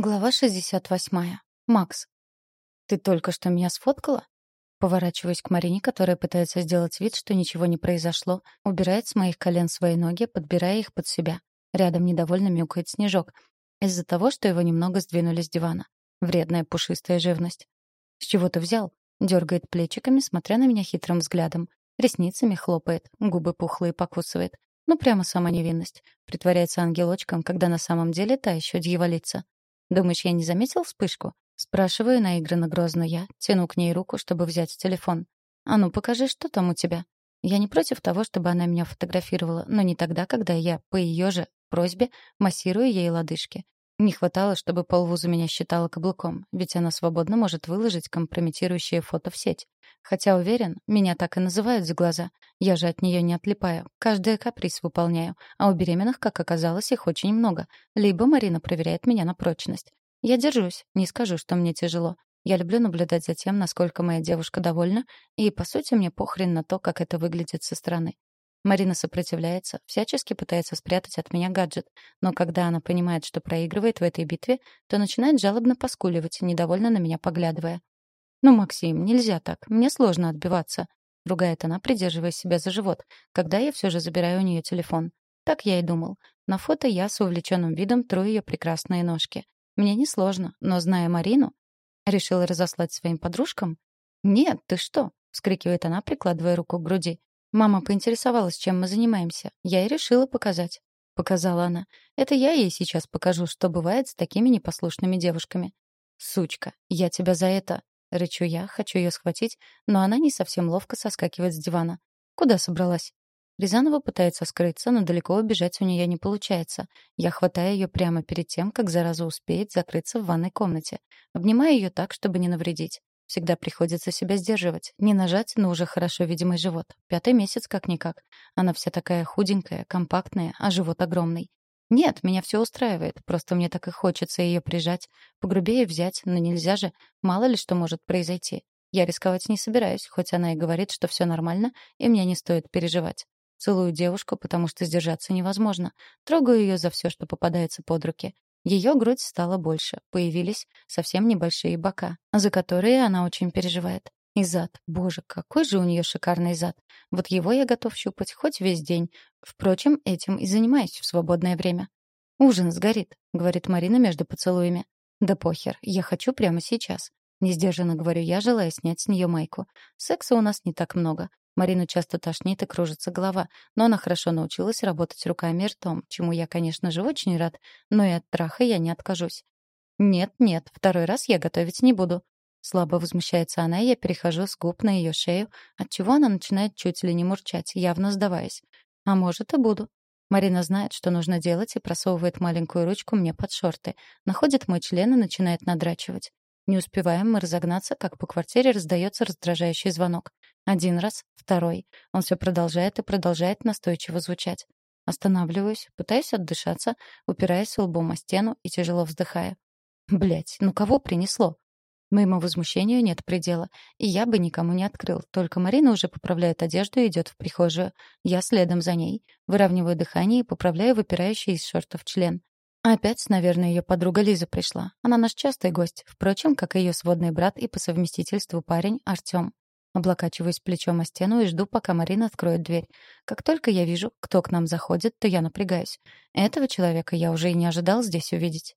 Глава 68. Макс. «Ты только что меня сфоткала?» Поворачиваюсь к Марине, которая пытается сделать вид, что ничего не произошло, убирает с моих колен свои ноги, подбирая их под себя. Рядом недовольно мяукает снежок. Из-за того, что его немного сдвинули с дивана. Вредная пушистая живность. «С чего ты взял?» Дергает плечиками, смотря на меня хитрым взглядом. Ресницами хлопает, губы пухлые покусывает. Ну, прямо сама невинность. Притворяется ангелочком, когда на самом деле та еще дьяволица. Думаешь, я не заметил вспышку? Спрашиваю наигранно грозно я, тяну к ней руку, чтобы взять телефон. А ну, покажи, что там у тебя. Я не против того, чтобы она меня фотографировала, но не тогда, когда я, по ее же просьбе, массирую ей лодыжки. Не хватало, чтобы полвуза меня считала каблуком, ведь она свободно может выложить компрометирующее фото в сеть. Хотя уверен, меня так и называют за глаза. Я же от нее не отлипаю. Каждый каприз выполняю. А у беременных, как оказалось, их очень много. Либо Марина проверяет меня на прочность. Я держусь, не скажу, что мне тяжело. Я люблю наблюдать за тем, насколько моя девушка довольна, и, по сути, мне похрен на то, как это выглядит со стороны. Марина сопротивляется, всячески пытается спрятать от меня гаджет, но когда она понимает, что проигрывает в этой битве, то начинает жалобно поскуливать, недовольно на меня поглядывая. «Ну, Максим, нельзя так, мне сложно отбиваться», — ругает она, придерживая себя за живот, когда я все же забираю у нее телефон. Так я и думал. На фото я с увлеченным видом тру ее прекрасные ножки. Мне несложно, но, зная Марину, решила разослать своим подружкам? «Нет, ты что?» — вскрикивает она, прикладывая руку к груди. Мама поинтересовалась, чем мы занимаемся. Я и решила показать. Показала она. Это я ей сейчас покажу, что бывает с такими непослушными девушками. Сучка, я тебя за это... Рычу я, хочу ее схватить, но она не совсем ловко соскакивает с дивана. Куда собралась? Рязанова пытается скрыться, но далеко убежать у нее не получается. Я хватаю ее прямо перед тем, как зараза успеет закрыться в ванной комнате. Обнимаю ее так, чтобы не навредить. Всегда приходится себя сдерживать, не нажать на уже хорошо видимый живот. Пятый месяц как-никак. Она вся такая худенькая, компактная, а живот огромный. Нет, меня все устраивает, просто мне так и хочется ее прижать, погрубее взять, но нельзя же, мало ли что может произойти. Я рисковать не собираюсь, хоть она и говорит, что все нормально, и мне не стоит переживать. Целую девушку, потому что сдержаться невозможно. Трогаю ее за все, что попадается под руки. Ее грудь стала больше, появились совсем небольшие бока, за которые она очень переживает. И зад. Боже, какой же у нее шикарный зад. Вот его я готов щупать хоть весь день. Впрочем, этим и занимаюсь в свободное время. «Ужин сгорит», — говорит Марина между поцелуями. «Да похер, я хочу прямо сейчас». Несдержанно говорю я, желая снять с нее майку. Секса у нас не так много. Марину часто тошнит и кружится голова, но она хорошо научилась работать руками и ртом, чему я, конечно же, очень рад, но и от траха я не откажусь. «Нет, нет, второй раз я готовить не буду». Слабо возмущается она, и я перехожу с губ на ее шею, отчего она начинает чуть ли не мурчать, явно сдаваясь. «А может, и буду». Марина знает, что нужно делать, и просовывает маленькую ручку мне под шорты, находит мой член и начинает надрачивать. Не успеваем мы разогнаться, как по квартире раздается раздражающий звонок. Один раз, второй. Он все продолжает и продолжает настойчиво звучать. Останавливаюсь, пытаюсь отдышаться, упираясь лбом о стену и тяжело вздыхая. Блять, ну кого принесло? Моему возмущению нет предела, и я бы никому не открыл. Только Марина уже поправляет одежду и идет в прихожую. Я следом за ней, выравниваю дыхание и поправляю выпирающий из шортов член. Опять, наверное, ее подруга Лиза пришла. Она наш частый гость, впрочем, как и ее сводный брат и по совместительству парень Артем. Облокачиваюсь плечом о стену и жду, пока Марина откроет дверь. Как только я вижу, кто к нам заходит, то я напрягаюсь. Этого человека я уже и не ожидал здесь увидеть.